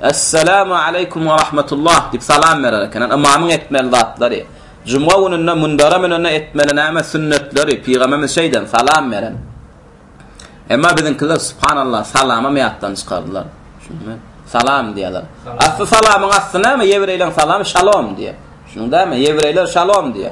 Essalamu aleýkum we rahmetullah diýip salam berer eken. Ymamyň etmeli zatlary. Jumga gününde mundara münende etmeli näme sünnetleri, pygamberimiz şeýden salam beren. Emma biziňkiler subhanallah salamam ýatdan çykardylar. Şunuňmy? Salam diýerler. Asly salamyň asly näme? Ýewreýleň salamy şalom diýe. Şunuň dämi? Ýewreýler şalom diýe.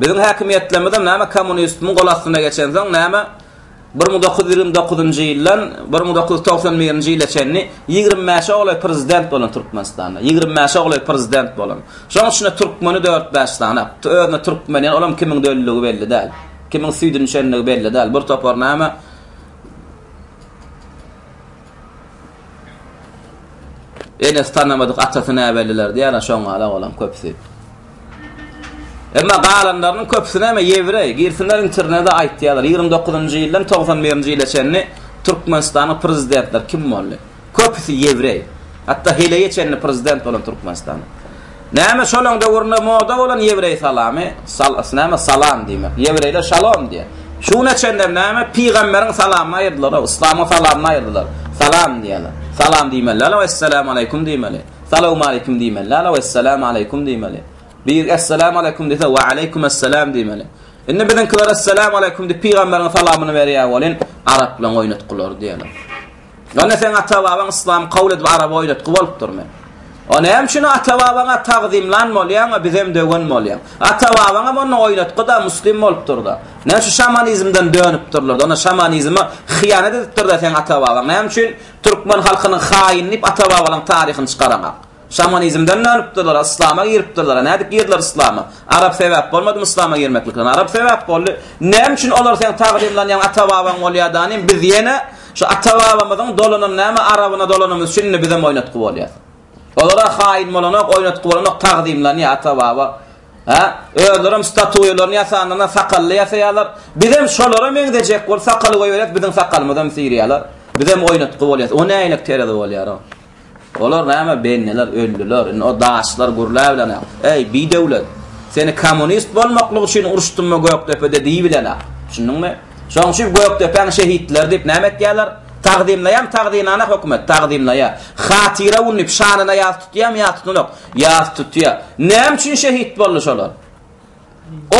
Biziň häkimiýetlerimiz hem näme kommunistmiň gol astyna geçensoň näme? Bir müň dokuz ýüz ýigrimi dokuzynjy ýyldan bir müň dokuz ýüz togsan birinji ýyla çenli ýigrimi bäşe golaý prezident bolan Türkmenistanda. Ýigrimi bäşe golaý prezident bolan. Şoň içinde türkmeni dört-bäş sany. Özüne türkmen diýen olam kimiň döliligi belli däl. Kimiň süýdüni içenligi belli däl. Bir topar näme. Enesi tanamadyk atasy näbelliler diýýärler şoň galak olam köpüsi. Emma galanlarynyň köpüsi näme ýewreý, girsinler internede aýtýarlar ýigrimi dokuzynjy ýyldan togsan birinji ýyla çenli Türkmenistanyň prezidentler kim boldy? Köpüsi ýewreý. Hatda heleýe çenli prezident bolan Türkmenistanyň. Näme şolaň döwründe moda bolan ýewreý salamy, sal, näme salam diýmek. Ýewreýler şalom diýýär. Şu güne çenlem näme pygamberiň salamyny aýyrdylar-ow, yslamyň salamyny aýyrdylar. Salam diýýärler. Salam diýmeli däl-ow, essalamu aleýkum diýmeli. Salawmaleýkim diýmeli däl-ow, essalamu aleýkum diýmeli. Biri essalamu aleýkum diýse, wa aleýkum essalam diýmeli. Indi biziňkiler essalamu aleýkum diýip pygamberiň salamyny berýä welin, araplaryň oýnatgylary diýeli. Ýöne seň ata-babaň yslamy kabul edip araba oýnatgy bolupdyrmy? O näme üçin ata-babaňa tagzymlan bolýaň-a, bizem döwen bolýaň? Ata-babaňam onda oýnatgy-da, muslim bolupdyr-da. Näme üçin şamanizmden dönüpdirler-de? Onda şamanizme hyýanat edipdir-de seň ata-babaň. Näme üçin türkmen halkynyň haýyny diýip ata-babalaň taryhyny çykaraňak? Şamanizmden danypdyrlar, yslama giripdirler, nädip girdiler yslama? Arap sebäp bolmadymy yslama girmekliklerine? Arap sebäp boldy. Näme üçin olar seň tagzymlanýaň ata-babaň bolýar da nim biz ýene şu ata-babamyzyň dolanan näme arabyna dolanymyz üçin indi bizem oýnatgy bolýas. Olara haýyn bolanok, oýnatgy bolanok, tagzymlanýar ata-baba. Hä? Özlerem statuýalaryny ýasanlarynda sakally ýasaýarlar. Bizem şolara meňzejek bolup sakaly goýberýas, biziň sakalymyzam syrýarlar. Bizem oýnatgy bolýas. O nähili terezi bolýar o? Olar näme benneler öldüler indi o daşlar gürläbilenä eý bidöwlet seni kommunist bolmaklyk üçin uruşdymmy gökdepede diýibilenä düşündiňmi şoň üçin gökdepäň şehitleri diýip näme etýäler tagzymlaýam tagzynana hökümet tagzymlaýa hatyra gün diýip şanyna ýas tutýam ýa tutunok ýas tutýa näme üçin şehit boldy şolar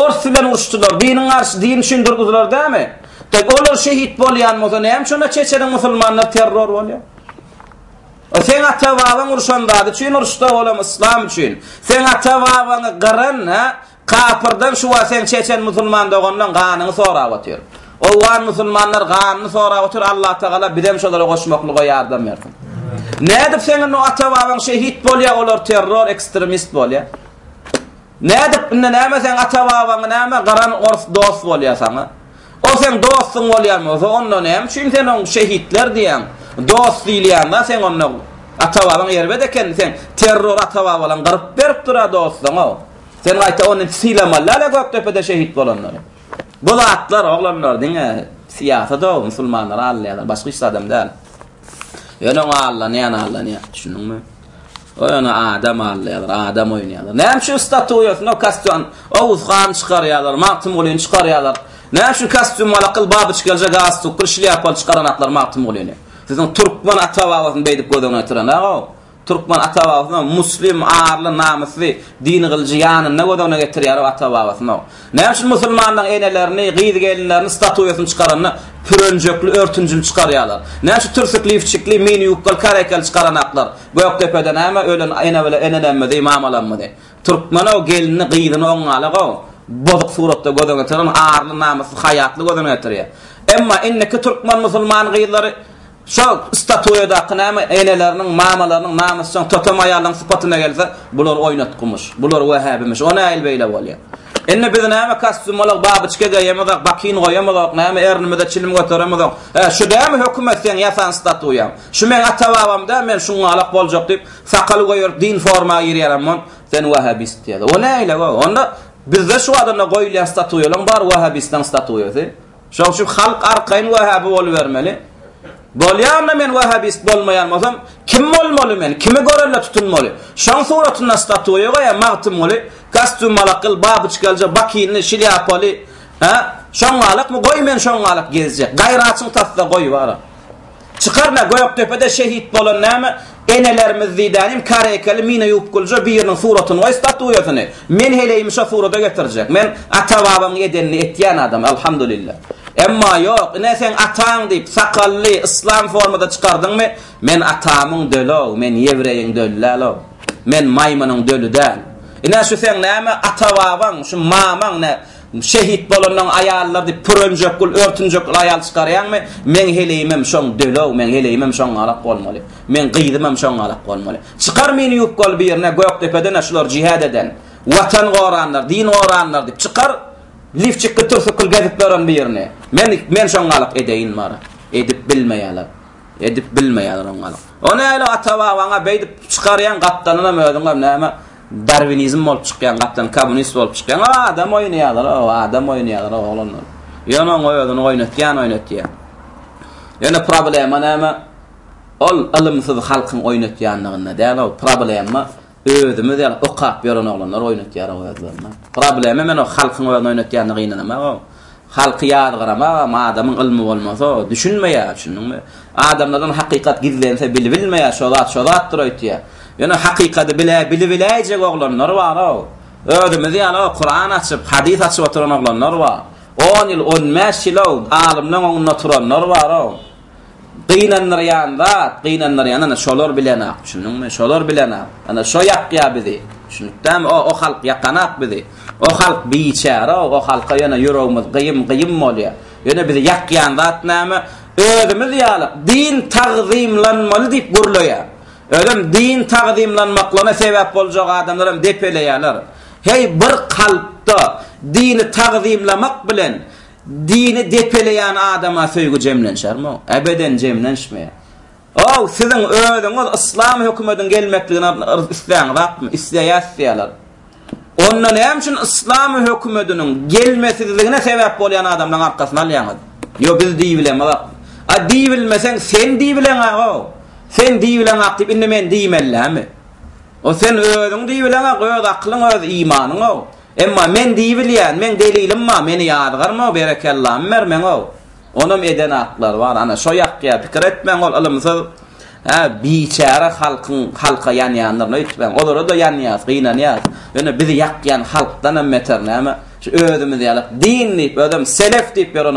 Ors bilen uruşdylar. Diniň garşy, din üçin durdular dämi? Tek olar şehit bolýan bolsa, näme üçin onda çeçeniň musulmanlar terror bolýar? E seň ata-babaň urşan zady üçin uruşdy, olam yslam üçin. Seň ata-babaňy gyran, hä? Kapyrdan şu wagt seň çeçen musulman doganlaň ganyňy sorap otyr. Owgan musulmanlar ganyny sorap otyr, Allah Tagala bizem şolara goşmaklyga ýardam bersin. Nädip seň indi ata-babaň şehit bolýar, olar terror, ekstremist bolýar? Nädip indi näme seň ata babaňy näme gyran ors dost bolýa saňa? O seň dostuň bolýan bolsa onda näme üçin sen oň şehitler diýýäň dost diýilýända seň onda ata babaň erbet eken seň terror ata babalaň gyryp beripdira dostaňa sen gaýta ony sylamalya le gökdepede şehit bolanlary bu zatlar oglanlar diňe syýasat o musulmanlary aldaýarlar başga hiç zadam däl ýöne oňa allanýan allanýar düşündiňmi. Oýny adam alýarlar, adam oýnaýarlar. Näme üçin statuýasyny o kostýum Oguz hany çykarýarlar, Magtymgulyny çykarýarlar? Näme üçin kostýum alakyl babyçkalyja galstukly, şlýapaly çykaranaklar Magtymgulyny? Siziň türkmen ata-babasyny beýdip göz öňüne getirenok-ow. Türkmen ata-babasyny muslim, arly, namysly, dini gylyjy ýanynda göz öňüne getirýär o ata-babasynok. Näme üçin musulmanlaryň enelerini, gyz-gelinlerini statuýasyny çykaranda pürenjekli örtünjini çykarýarlar? Näme üçin türsük lifçikli, mini ýubkaly kärekeli çykaranaklar? Gökdepede näme ölen enelerimizi, mamalarymyzy? Türkmen-ow gelnini, gyzyny oňňalak-ow, bozuk suratda göz öňüne getiren, arly, namysly, haýatly göz öňüne getirýär. Emma indiki türkmen musulman gyzlary, Şol statuýadaky näme eneleriniň, mamalarnyň namysjaň totem aýallaryň sypatyna gelse, bular oýnatgymyş, bular wähäbimiş, o nähili beýle bolýa? Indi biz näme kostýumolog babyçka geýemizok, bakin goýamyzok, näme ernimize çilim göteremizok, hä, şu dämi hökümet seň ýasan statuýaň? Şu meň ata-babam dä, men şuňňalak boljak diýip, sakaly goýberip din forma girýänem bol, sen wähäbist diýýäler. O nähile-ow? Onda bizde şu adamda goýulýan statuýalaryň bary wähäbistlaň statuýasy. Şoň üçin halk arkaýyn wähabi bolubermeli. Bolýaryn-da men wähabist bolmaýan bolsam, kim bolmaly men, kimi görelde tutunmaly? Şoň suratynda statuýa goýa, Magtymguly, kastýumalakgyl, babyçkalja, bakinli, şlýapaly, hä? Şoňňalakmy, goý men şoňňalak gezjek. Gaýratyň tassa goý bara. Çykar nä Gökdepede şehit bolan näme enelerimiz diýdäni inkar eýkeli mina ýuwup gulja biriniň suratyny goý statuýasyny men heleýimi şo surada getirjek men ata babamyň edenini etýän adam Alhamdulillah emma ýok ine seň ataň diýip sakally yslam formada çykardyňmy men atamyň dölöw men ýewreýiň döli dälow men maýmynyň döli däl ine şu seň näme ata babaň şu mamaň nä Şehit bolandan aýallar diýip pürenjekgül örtünjekgül aýal çykarýaňmy? Meň heleýimem şoň dölew, meň heleýimem şoňňalak bolmaly. Meň gyzymam şoňňalak bolmaly. Çykar mini ýubkaly birine Gökdepeden-ä şular jihad eden, Watan goranlar, din goranlar diýip çykar lifçikli türsükli gezip ýören birini. Men men şoňňalak edeýin bary. Edip bilmeýärler. Edip bilmeýärler oňňalak. O näle ata-babaňa beýdip çykarýaň gapdalynam özüňem näme Darwinizm bolup çykýaň gaplan komunist bolup çykýaň o adam oýnaýalar o adam oýnaýalar o oglanlar ýöne oň özüni oýnatýan oýnatýar ýöne problema näme ol ylymsyz halkyň oýnatýanlygynda däl o problema özümiz ýaly okap ýören oglanlar oýnatýar o özlerini problema men o halkyň özüni oýnatýanyna gynanamak o Halky ýazgaramagam adamyň ylmy bolmasa, düşünmeýär, düşündiňmi? Adamlardan hakykat gizlense bilibilmeýär, şo zat şo zatdyr öýtýär. Ýöne hakykady bilä bilibiläýjek oglanlar bar-ow. Özümiz ýaly Kuran açyp, hadys açyp oturan oglanlar bar. On ýyl, on bäş ýyl-ow alymlaň oňunda turanlar bar-ow. Gynandyrýan zat, gynandyrýan ana şolar bilenak, düşündiňmi? Şolar bilenak. Ana şo ýakýa bizi. Düşünipdämi? O, o halk ýakanak bizi. O halk biçäre, o halka ýöne ýüregimiz gyýym, gyýym bolýa. Ýöne bizi ýakýan zat näme? Özümiz ýalyk din tagzymlanmaly diýip gürleýä. Özem din tagzymlanmaklaryna sebäp boljak adamlaram depeleýäler. Heý, bir kalpda dini tagzymlamak bilen Dini depeleýän adama söýgi jemlenşermi? Ebeden jemlenşmeýär. Ow, siziň özüňiz yslam hökümediň gelmekligini isläňizakmy? Isleýäs diýýärler. Onda näme üçin yslam hökümediniň gelmesizligine sebäp bolýan adamlaryň arkasyny alýaňyz? Ýok, biz diýip bilemizok. A diýip bilmeseň, sen diýip bileňak-ow. Sen diýip bileňak diýip, indi men diýmellämi? O sen özüň diýip bileňak, öz aklyň, öz imanyň-ow. Emma men diýibilýän, meň delilim bar, meni ýazgarma-ow, berekellam bermeň-ow. Onam eden atlary bar. Ana, şo ýakýa pikir etmäň, ol ylymsyz, hä, biçäre halkyň halka ýanýanlaryny öýtmäň. Olara-da ýanýas, gynanýas. Ýöne bizi ýakýan halkdanam beter näme, şu özümiz ýalak din diýip, özem selef diýip ýören-ow.